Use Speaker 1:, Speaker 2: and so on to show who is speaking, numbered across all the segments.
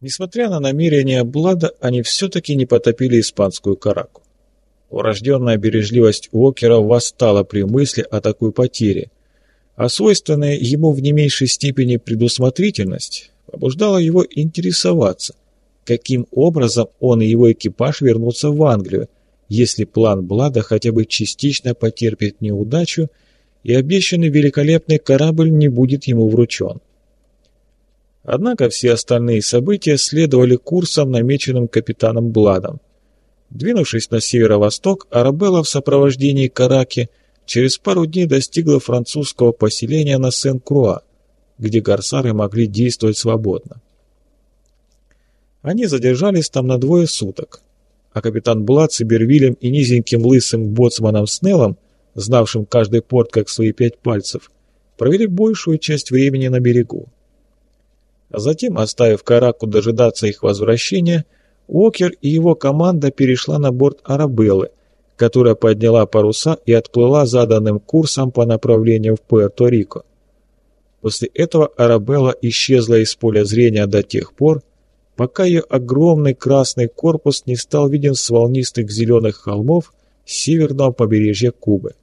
Speaker 1: Несмотря на намерения Блада, они все-таки не потопили испанскую караку. Урожденная бережливость Уокера восстала при мысли о такой потере, а свойственная ему в не меньшей степени предусмотрительность побуждала его интересоваться, каким образом он и его экипаж вернутся в Англию, если план Блада хотя бы частично потерпит неудачу и обещанный великолепный корабль не будет ему вручен. Однако все остальные события следовали курсом, намеченным капитаном Бладом. Двинувшись на северо-восток, Арабелла в сопровождении Караки через пару дней достигла французского поселения на Сен-Круа, где корсары могли действовать свободно. Они задержались там на двое суток, а капитан Блад с Ибервилем и низеньким лысым боцманом Снеллом, знавшим каждый порт как свои пять пальцев, провели большую часть времени на берегу. А затем, оставив Караку дожидаться их возвращения, Уокер и его команда перешла на борт Арабеллы, которая подняла паруса и отплыла заданным курсом по направлению в Пуэрто-Рико. После этого Арабелла исчезла из поля зрения до тех пор, пока ее огромный красный корпус не стал виден с волнистых зеленых холмов северного побережья Кубы.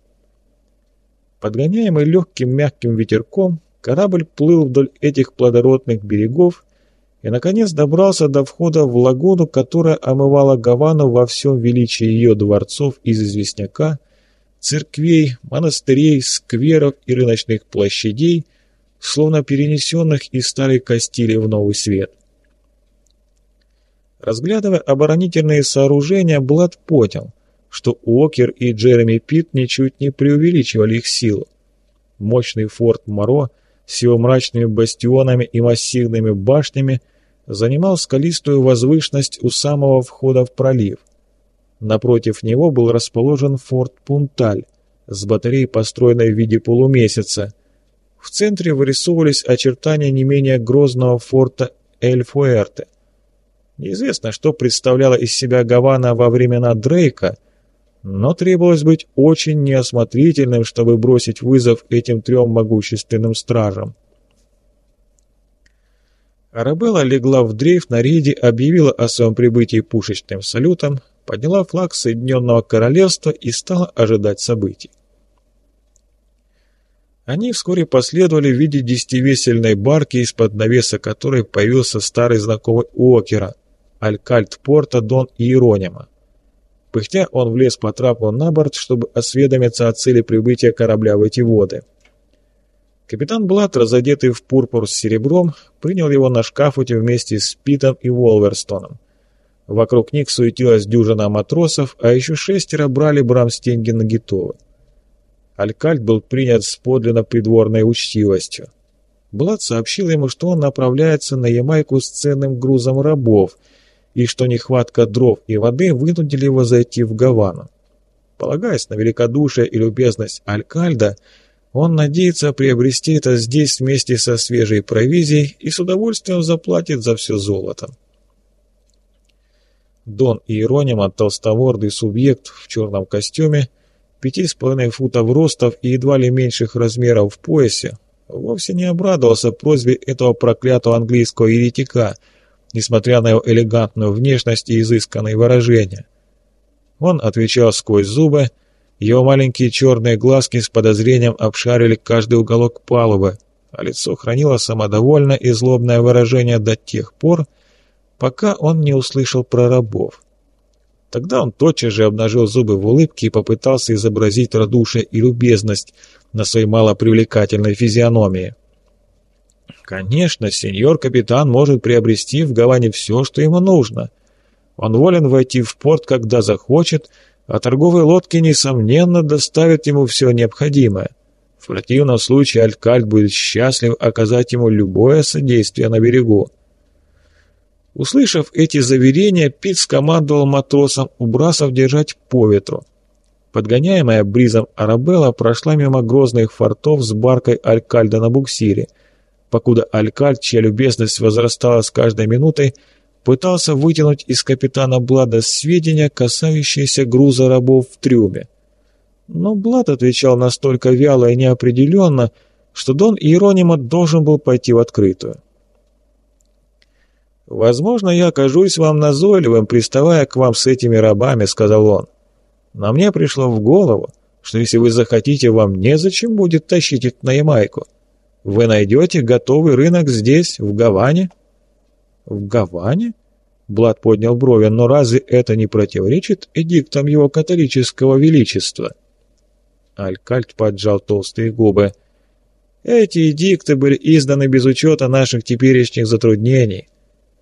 Speaker 1: Подгоняемый легким мягким ветерком, Корабль плыл вдоль этих плодородных берегов и, наконец, добрался до входа в лагуну, которая омывала Гавану во всем величии ее дворцов из известняка, церквей, монастырей, скверов и рыночных площадей, словно перенесенных из старой Кастили в новый свет. Разглядывая оборонительные сооружения, Блад понял, что Уокер и Джереми Питт ничуть не преувеличивали их силу. Мощный форт Моро – с его мрачными бастионами и массивными башнями занимал скалистую возвышенность у самого входа в пролив. Напротив него был расположен форт Пунталь с батареей, построенной в виде полумесяца. В центре вырисовывались очертания не менее грозного форта Эль-Фуэрте. Неизвестно, что представляла из себя Гавана во времена Дрейка – но требовалось быть очень неосмотрительным, чтобы бросить вызов этим трем могущественным стражам. Арабелла легла в дрейф на рейде, объявила о своем прибытии пушечным салютом, подняла флаг Соединенного Королевства и стала ожидать событий. Они вскоре последовали в виде десятивесельной барки, из-под навеса которой появился старый знакомый Уокера, алькальт порта Дон Иеронима. Пыхтя он влез по трапу на борт, чтобы осведомиться о цели прибытия корабля в эти воды. Капитан Блат, разодетый в пурпур с серебром, принял его на шкафуте вместе с Питом и Волверстоном. Вокруг них суетилась дюжина матросов, а еще шестеро брали брамстенги на гитовы. Алькальд был принят с подлинно придворной учтивостью. Блад сообщил ему, что он направляется на Ямайку с ценным грузом рабов – и что нехватка дров и воды вынудили его зайти в Гавану. Полагаясь на великодушие и любезность Алькальда, он надеется приобрести это здесь вместе со свежей провизией и с удовольствием заплатит за все золото. Дон Иеронима, толстовордый субъект в черном костюме, пяти с половиной футов ростов и едва ли меньших размеров в поясе, вовсе не обрадовался просьбе этого проклятого английского еретика – несмотря на его элегантную внешность и изысканные выражения. Он отвечал сквозь зубы, его маленькие черные глазки с подозрением обшарили каждый уголок палубы, а лицо хранило самодовольное и злобное выражение до тех пор, пока он не услышал про рабов. Тогда он тотчас же обнажил зубы в улыбке и попытался изобразить радушие и любезность на своей малопривлекательной физиономии. Конечно, сеньор-капитан может приобрести в Гаване все, что ему нужно. Он волен войти в порт, когда захочет, а торговые лодки, несомненно, доставят ему все необходимое. В противном случае Алькальд будет счастлив оказать ему любое содействие на берегу. Услышав эти заверения, Пит скомандовал матросам у брасов держать по ветру. Подгоняемая бризом Арабелла прошла мимо грозных фортов с баркой Алькальда на буксире – покуда Алькальд, чья любезность возрастала с каждой минутой, пытался вытянуть из капитана Блада сведения, касающиеся груза рабов в трюме. Но Блад отвечал настолько вяло и неопределенно, что Дон Иеронима должен был пойти в открытую. «Возможно, я окажусь вам назойливым, приставая к вам с этими рабами», — сказал он. «Но мне пришло в голову, что если вы захотите, вам незачем будет тащить их на Ямайку. Вы найдете готовый рынок здесь, в Гаване». «В Гаване?» Блад поднял брови, но разве это не противоречит эдиктам его католического величества? Алькальт поджал толстые губы. Эти эдикты были изданы без учета наших теперешних затруднений.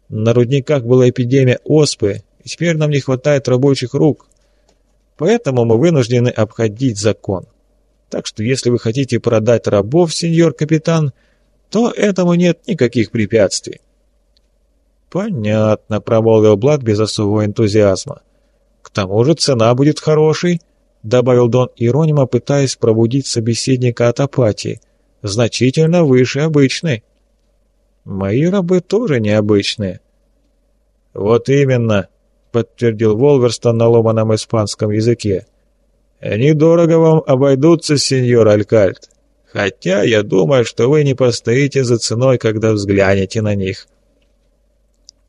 Speaker 1: На рудниках была эпидемия оспы, и теперь нам не хватает рабочих рук. Поэтому мы вынуждены обходить закон. Так что если вы хотите продать рабов, сеньор капитан, то этому нет никаких препятствий. «Понятно», — промолвил Блад без особого энтузиазма. «К тому же цена будет хорошей», — добавил Дон Иронима, пытаясь пробудить собеседника от апатии. «Значительно выше обычной». «Мои рабы тоже необычные». «Вот именно», — подтвердил Волверстон на ломаном испанском языке. «Они дорого вам обойдутся, сеньор Алькальт. Хотя я думаю, что вы не постоите за ценой, когда взглянете на них».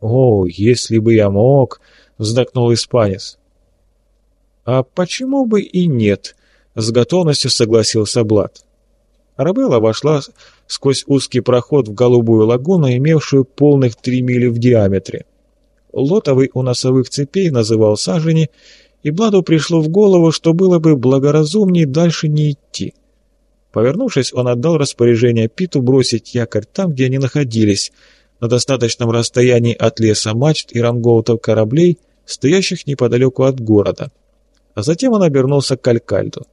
Speaker 1: «О, если бы я мог!» — вздохнул испанец. «А почему бы и нет?» — с готовностью согласился Блад. Арабелла вошла сквозь узкий проход в голубую лагуну, имевшую полных три мили в диаметре. Лотовый у носовых цепей называл сажени, и Бладу пришло в голову, что было бы благоразумнее дальше не идти. Повернувшись, он отдал распоряжение Питу бросить якорь там, где они находились — на достаточном расстоянии от леса мачт и рангоутов кораблей, стоящих неподалеку от города. А затем он обернулся к Алькальду.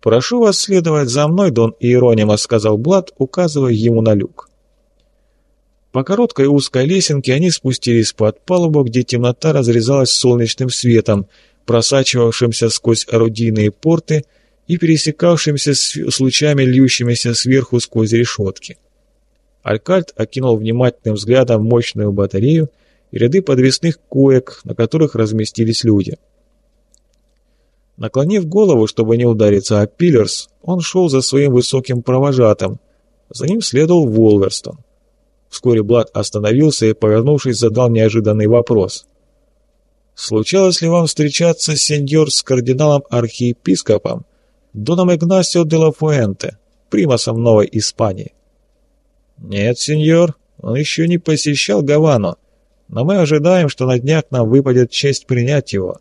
Speaker 1: «Прошу вас следовать за мной, Дон Иеронима», — сказал Блад, указывая ему на люк. По короткой узкой лесенке они спустились под палубу, где темнота разрезалась солнечным светом, просачивавшимся сквозь орудийные порты и пересекавшимся с лучами, льющимися сверху сквозь решетки. Алькальт окинул внимательным взглядом мощную батарею и ряды подвесных коек, на которых разместились люди. Наклонив голову, чтобы не удариться о пиллерс, он шел за своим высоким провожатым. За ним следовал Волверстон. Вскоре Блад остановился и, повернувшись, задал неожиданный вопрос. «Случалось ли вам встречаться, сеньор, с кардиналом-архиепископом Доном Игнасио де ла Фуэнте, примасом Новой Испании?» «Нет, сеньор, он еще не посещал Гавану, но мы ожидаем, что на днях нам выпадет честь принять его».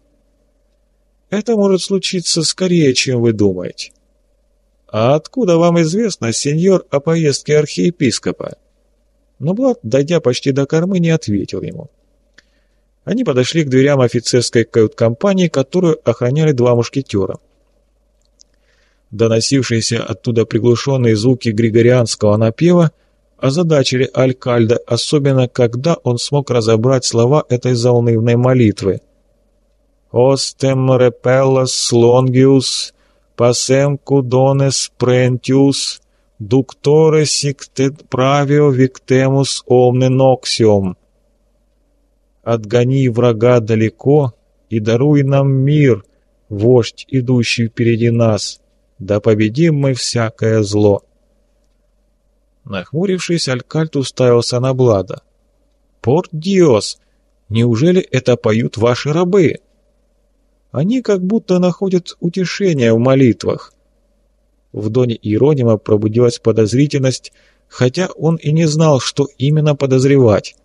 Speaker 1: «Это может случиться скорее, чем вы думаете». «А откуда вам известно, сеньор, о поездке архиепископа?» Но Блад, дойдя почти до кормы, не ответил ему. Они подошли к дверям офицерской кают-компании, которую охраняли два мушкетера. Доносившиеся оттуда приглушенные звуки григорианского напева – озадачили Алькальда, особенно когда он смог разобрать слова этой заунывной молитвы. «Остем репеллас лонгиус, пасем кудонес прентиус, дукторе сиктет правио виктемус омне ноксиум». «Отгони врага далеко и даруй нам мир, вождь, идущий впереди нас, да победим мы всякое зло». Нахмурившись, Алькальт уставился на Блада. «Порт Диос! Неужели это поют ваши рабы?» Они как будто находят утешение в молитвах. В Доне Иеронима пробудилась подозрительность, хотя он и не знал, что именно подозревать.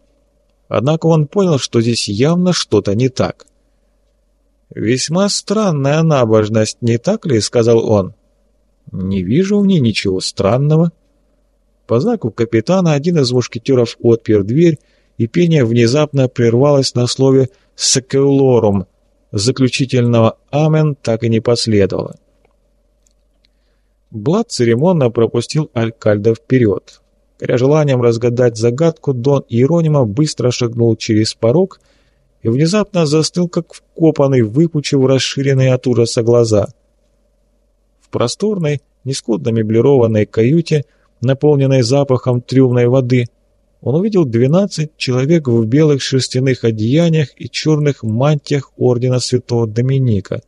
Speaker 1: Однако он понял, что здесь явно что-то не так. «Весьма странная набожность, не так ли?» — сказал он. «Не вижу в ней ничего странного». По знаку капитана один из мушкетеров отпер дверь, и пение внезапно прервалось на слове «секеулорум». Заключительного «Амен» так и не последовало. Блад церемонно пропустил Алькальда вперед. Горя желанием разгадать загадку, Дон Иеронима быстро шагнул через порог и внезапно застыл, как вкопанный, выпучив расширенные от ужаса глаза. В просторной, нескудно меблированной каюте – наполненной запахом трюмной воды, он увидел двенадцать человек в белых шерстяных одеяниях и черных мантиях ордена святого Доминика.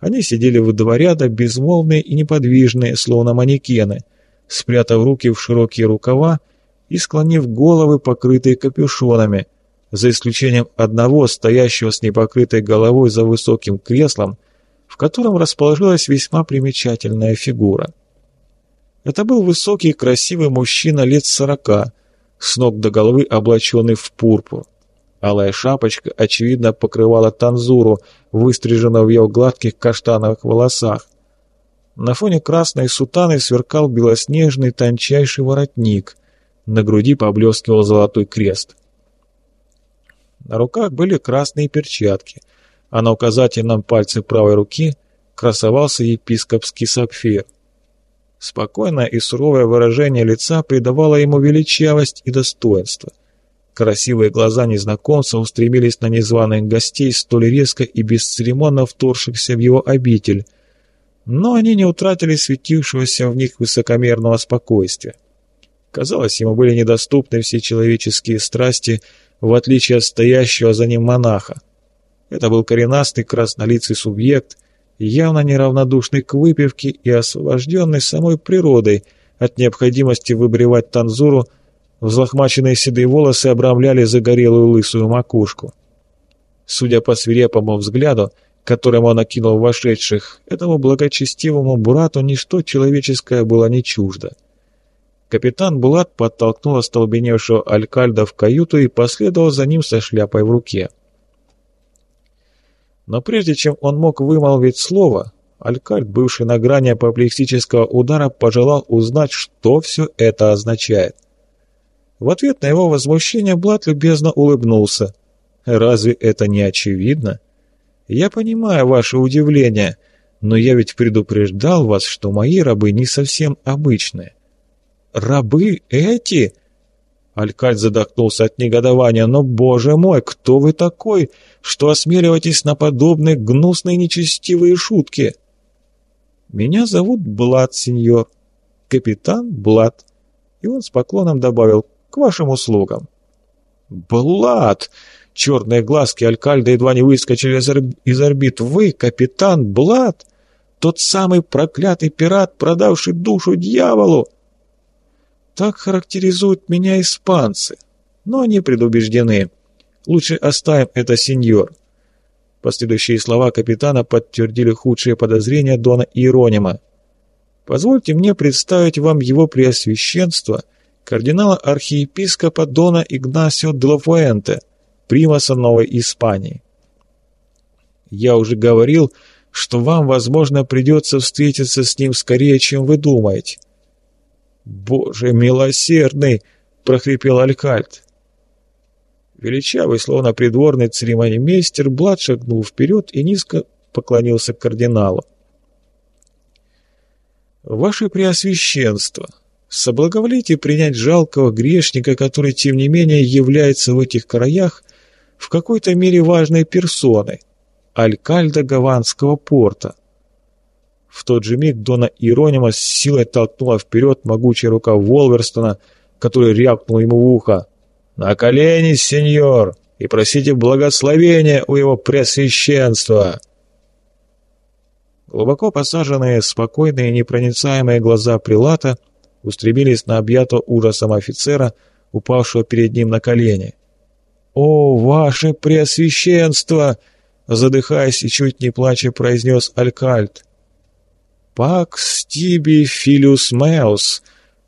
Speaker 1: Они сидели в два ряда, безмолвные и неподвижные, словно манекены, спрятав руки в широкие рукава и склонив головы, покрытые капюшонами, за исключением одного, стоящего с непокрытой головой за высоким креслом, в котором расположилась весьма примечательная фигура. Это был высокий красивый мужчина лет сорока, с ног до головы облаченный в пурпур. Алая шапочка, очевидно, покрывала танзуру, выстриженную в его гладких каштановых волосах. На фоне красной сутаны сверкал белоснежный тончайший воротник. На груди поблескивал золотой крест. На руках были красные перчатки, а на указательном пальце правой руки красовался епископский сапфир. Спокойное и суровое выражение лица придавало ему величавость и достоинство. Красивые глаза незнакомца устремились на незваных гостей, столь резко и бесцеремонно вторгшихся в его обитель, но они не утратили светившегося в них высокомерного спокойствия. Казалось, ему были недоступны все человеческие страсти, в отличие от стоящего за ним монаха. Это был коренастый краснолицый субъект, явно неравнодушный к выпивке и освобожденный самой природой от необходимости выбривать танзуру, взлохмаченные седые волосы обрамляли загорелую лысую макушку. Судя по свирепому взгляду, которым он окинул вошедших, этому благочестивому брату ничто человеческое было не чуждо. Капитан Булат подтолкнул остолбеневшего Алькальда в каюту и последовал за ним со шляпой в руке. Но прежде чем он мог вымолвить слово, Алькальд, бывший на грани апоплексического удара, пожелал узнать, что все это означает. В ответ на его возмущение Блат любезно улыбнулся. «Разве это не очевидно?» Я понимаю ваше удивление, но я ведь предупреждал вас, что мои рабы не совсем обычные. Рабы эти? Алькальд задохнулся от негодования. Но, боже мой, кто вы такой, что осмеливаетесь на подобные гнусные нечестивые шутки? Меня зовут Блад, сеньор. Капитан Блад. И он с поклоном добавил, к вашим услугам. Блад! Черные глазки Алькальда едва не выскочили из, орб... из орбит. «Вы, капитан Блад? Тот самый проклятый пират, продавший душу дьяволу?» Так характеризуют меня испанцы, но они предубеждены. Лучше оставим это, сеньор. Последующие слова капитана подтвердили худшие подозрения Дона Иеронима. Позвольте мне представить вам его преосвященство, кардинала-архиепископа Дона Игнасио де примаса Новой Испании. Я уже говорил, что вам, возможно, придется встретиться с ним скорее, чем вы думаете. «Боже милосердный!» — прохрипел Алькальд. Величавый, словно придворный церемонимейстер, Блад шагнул вперед и низко поклонился кардиналу. «Ваше Преосвященство!» Соблаговолите принять жалкого грешника, который, тем не менее, является в этих краях в какой-то мере важной персоной, алькальда Гаванского порта. В тот же миг Дона Иронима с силой толкнула вперед могучая рука Волверстона, который рявкнул ему в ухо. «На колени, сеньор, и просите благословения у его пресвященства!» Глубоко посаженные, спокойные, непроницаемые глаза Прилата устремились на объятого ужасом офицера, упавшего перед ним на колени. «О, ваше преосвященство!» Задыхаясь и чуть не плача, произнес Алькальд. «Пакс тиби филиус меус»,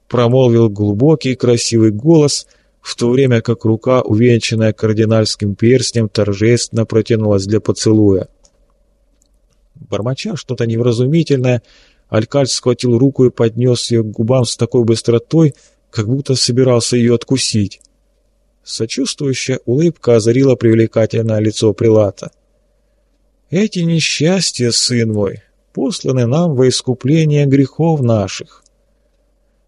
Speaker 1: промолвил глубокий красивый голос, в то время как рука, увенчанная кардинальским перстнем, торжественно протянулась для поцелуя. Бормоча что-то невразумительное, Алькальд схватил руку и поднес ее к губам с такой быстротой, как будто собирался ее откусить. Сочувствующая улыбка озарила привлекательное лицо Прилата. «Эти несчастья, сын мой, посланы нам во искупление грехов наших.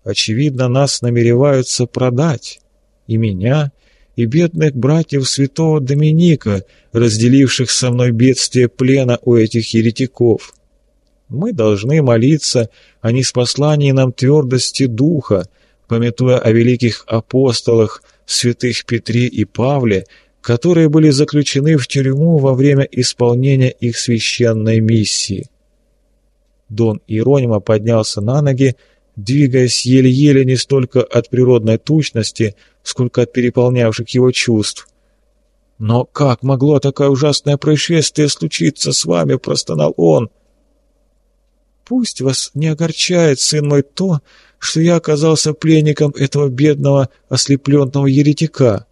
Speaker 1: Очевидно, нас намереваются продать, и меня, и бедных братьев святого Доминика, разделивших со мной бедствие плена у этих еретиков. Мы должны молиться о неспослании нам твердости духа, пометуя о великих апостолах, святых Петре и Павле, которые были заключены в тюрьму во время исполнения их священной миссии. Дон Иеронима поднялся на ноги, двигаясь еле-еле не столько от природной тучности, сколько от переполнявших его чувств. «Но как могло такое ужасное происшествие случиться с вами?» — простонал он. «Пусть вас не огорчает, сын мой, то, что я оказался пленником этого бедного ослепленного еретика».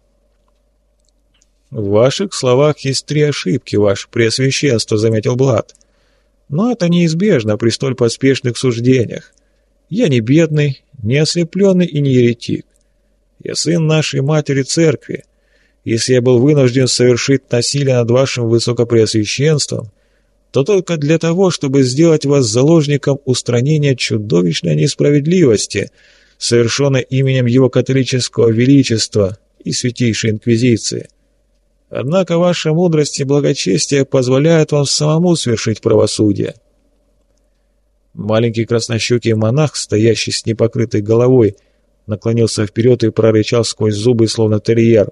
Speaker 1: «В ваших словах есть три ошибки, ваше преосвященство», — заметил Блад. «Но это неизбежно при столь поспешных суждениях. Я не бедный, не ослепленный и не еретик. Я сын нашей матери церкви. Если я был вынужден совершить насилие над вашим высокопреосвященством, то только для того, чтобы сделать вас заложником устранения чудовищной несправедливости, совершенной именем его католического величества и святейшей инквизиции. Однако ваша мудрость и благочестие позволяют вам самому свершить правосудие. Маленький краснощекий монах, стоящий с непокрытой головой, наклонился вперед и прорычал сквозь зубы, словно терьер.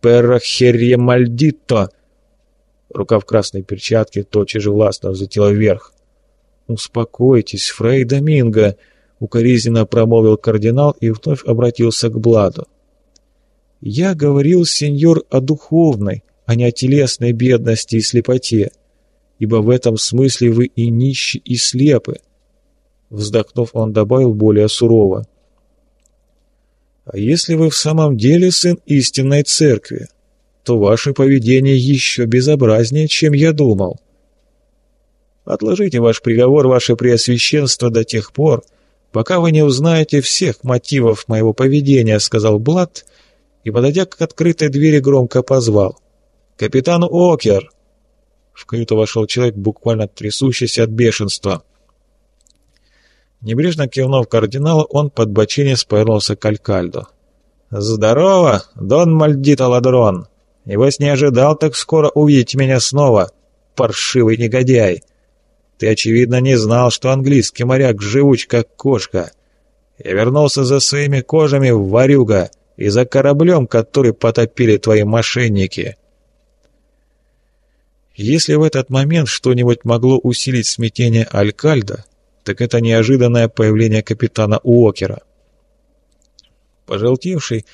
Speaker 1: «Перахерье мальдито!» Рука в красной перчатке тотчас же властно взлетела вверх. «Успокойтесь, Фрей Доминго!» — укоризненно промолвил кардинал и вновь обратился к Бладу. «Я говорил, сеньор, о духовной, а не о телесной бедности и слепоте, ибо в этом смысле вы и нищи, и слепы». Вздохнув, он добавил более сурово. «А если вы в самом деле сын истинной церкви, то ваше поведение еще безобразнее, чем я думал. Отложите ваш приговор, ваше преосвященство, до тех пор, пока вы не узнаете всех мотивов моего поведения», — сказал Блад, и, подойдя к открытой двери, громко позвал. «Капитан Окер!» В каюту вошел человек, буквально трясущийся от бешенства. Небрежно кивнув кардиналу, он под бочинец повернулся к Алькальдо. «Здорово, Дон Мальдито Ладрон! Небось не ожидал так скоро увидеть меня снова, паршивый негодяй! Ты, очевидно, не знал, что английский моряк живуч, как кошка. Я вернулся за своими кожами в Варюга и за кораблем, который потопили твои мошенники». Если в этот момент что-нибудь могло усилить смятение Алькальда, так это неожиданное появление капитана Уокера. Пожелтевший,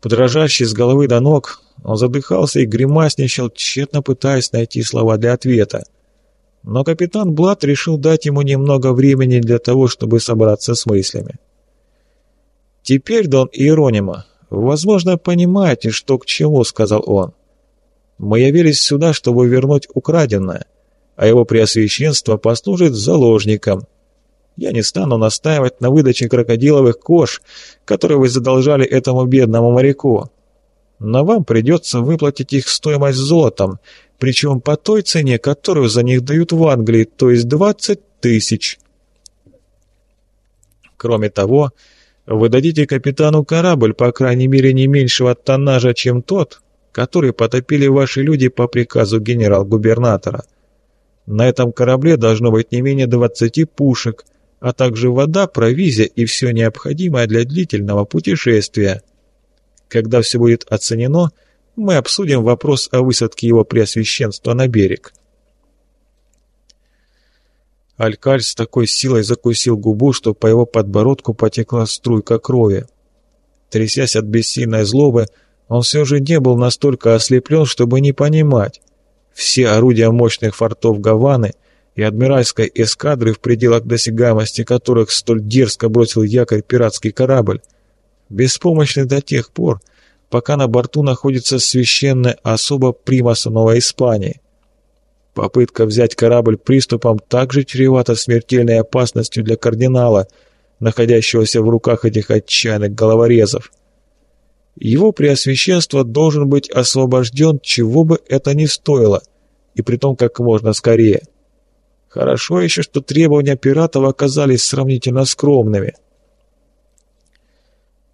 Speaker 1: подрожащий с головы до ног, он задыхался и гримасничал, тщетно пытаясь найти слова для ответа. Но капитан Блад решил дать ему немного времени для того, чтобы собраться с мыслями. «Теперь, Дон Иеронима, возможно, понимаете, что к чему», — сказал он. «Мы явились сюда, чтобы вернуть украденное, а его преосвященство послужит заложником, я не стану настаивать на выдаче крокодиловых кож, которые вы задолжали этому бедному моряку. Но вам придется выплатить их стоимость золотом, причем по той цене, которую за них дают в Англии, то есть 20 тысяч. Кроме того, вы дадите капитану корабль, по крайней мере, не меньшего тоннажа, чем тот, который потопили ваши люди по приказу генерал-губернатора. На этом корабле должно быть не менее 20 пушек, а также вода, провизия и все необходимое для длительного путешествия. Когда все будет оценено, мы обсудим вопрос о высадке его преосвященства на берег. Алькаль с такой силой закусил губу, что по его подбородку потекла струйка крови. Трясясь от бессильной злобы, он все же не был настолько ослеплен, чтобы не понимать. Все орудия мощных фортов Гаваны — и адмиральской эскадры, в пределах досягаемости которых столь дерзко бросил якорь пиратский корабль, беспомощны до тех пор, пока на борту находится священная особа примаса Новой Испании. Попытка взять корабль приступом также чревата смертельной опасностью для кардинала, находящегося в руках этих отчаянных головорезов. Его преосвященство должен быть освобожден, чего бы это ни стоило, и притом как можно скорее. Хорошо еще, что требования пиратов оказались сравнительно скромными.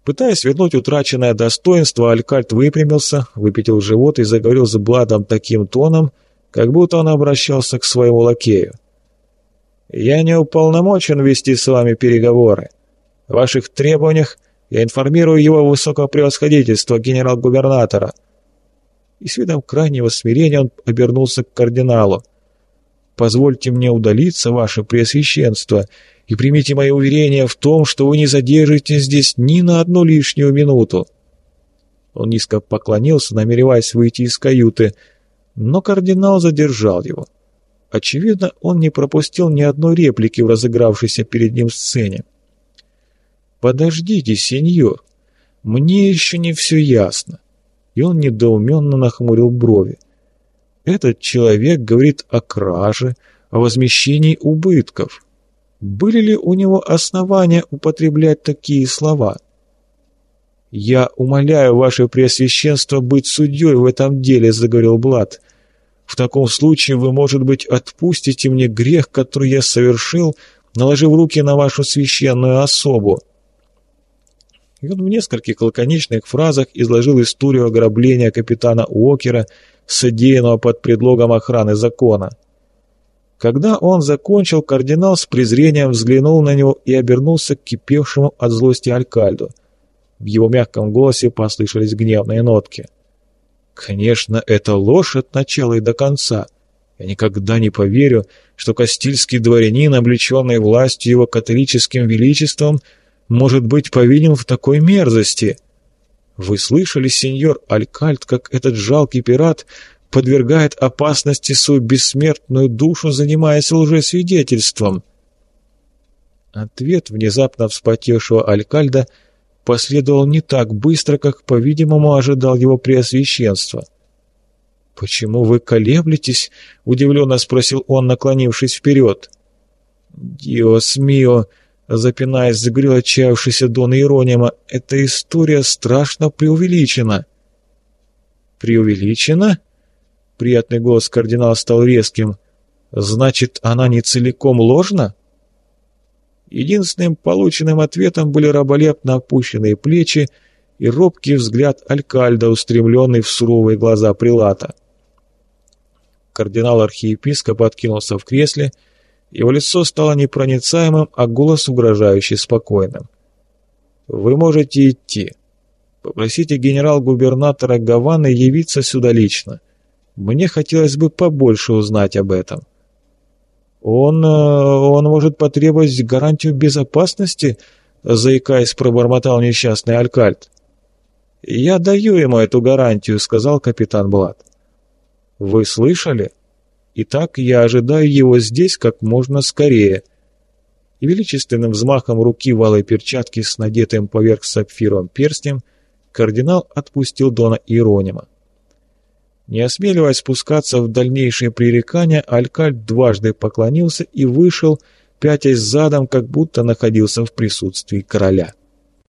Speaker 1: Пытаясь вернуть утраченное достоинство, Алькальт выпрямился, выпятил живот и заговорил с Бладом таким тоном, как будто он обращался к своему лакею. «Я не уполномочен вести с вами переговоры. В ваших требованиях я информирую его высокого превосходительства генерал-губернатора». И с видом крайнего смирения он обернулся к кардиналу. Позвольте мне удалиться, ваше преосвященство, и примите мое уверение в том, что вы не задержитесь здесь ни на одну лишнюю минуту». Он низко поклонился, намереваясь выйти из каюты, но кардинал задержал его. Очевидно, он не пропустил ни одной реплики в разыгравшейся перед ним сцене. «Подождите, сеньор, мне еще не все ясно». И он недоуменно нахмурил брови. «Этот человек говорит о краже, о возмещении убытков. Были ли у него основания употреблять такие слова?» «Я умоляю ваше преосвященство быть судьей в этом деле», — заговорил Блад. «В таком случае вы, может быть, отпустите мне грех, который я совершил, наложив руки на вашу священную особу». И он в нескольких лаконичных фразах изложил историю ограбления капитана Уокера, содеянного под предлогом охраны закона. Когда он закончил, кардинал с презрением взглянул на него и обернулся к кипевшему от злости Алькальду. В его мягком голосе послышались гневные нотки. «Конечно, это ложь от начала и до конца. Я никогда не поверю, что Кастильский дворянин, облеченный властью его католическим величеством, может быть повинен в такой мерзости? Вы слышали, сеньор Алькальт, как этот жалкий пират подвергает опасности свою бессмертную душу, занимаясь лжесвидетельством?» Ответ внезапно вспотевшего Алькальда – последовал не так быстро, как, по-видимому, ожидал его преосвященство. «Почему вы колеблетесь?» — удивленно спросил он, наклонившись вперед. «Диос мио!» — запинаясь, заговорил отчаявшийся Дон Иеронима. «Эта история страшно преувеличена». «Преувеличена?» — приятный голос кардинала стал резким. «Значит, она не целиком ложна?» Единственным полученным ответом были раболепно опущенные плечи и робкий взгляд Алькальда, устремленный в суровые глаза Прилата. Кардинал-архиепископ откинулся в кресле, его лицо стало непроницаемым, а голос угрожающе спокойным. «Вы можете идти. Попросите генерал-губернатора Гаваны явиться сюда лично. Мне хотелось бы побольше узнать об этом». «Он... Э, он может потребовать гарантию безопасности?» заикаясь, пробормотал несчастный Алькальт. «Я даю ему эту гарантию», — сказал капитан Блад. «Вы слышали? Итак, я ожидаю его здесь как можно скорее». И величественным взмахом руки в алой перчатки с надетым поверх сапфировым перстнем кардинал отпустил Дона Иеронима. Не осмеливаясь спускаться в дальнейшие пререкания, Алькальд дважды поклонился и вышел, пятясь задом, как будто находился в присутствии короля.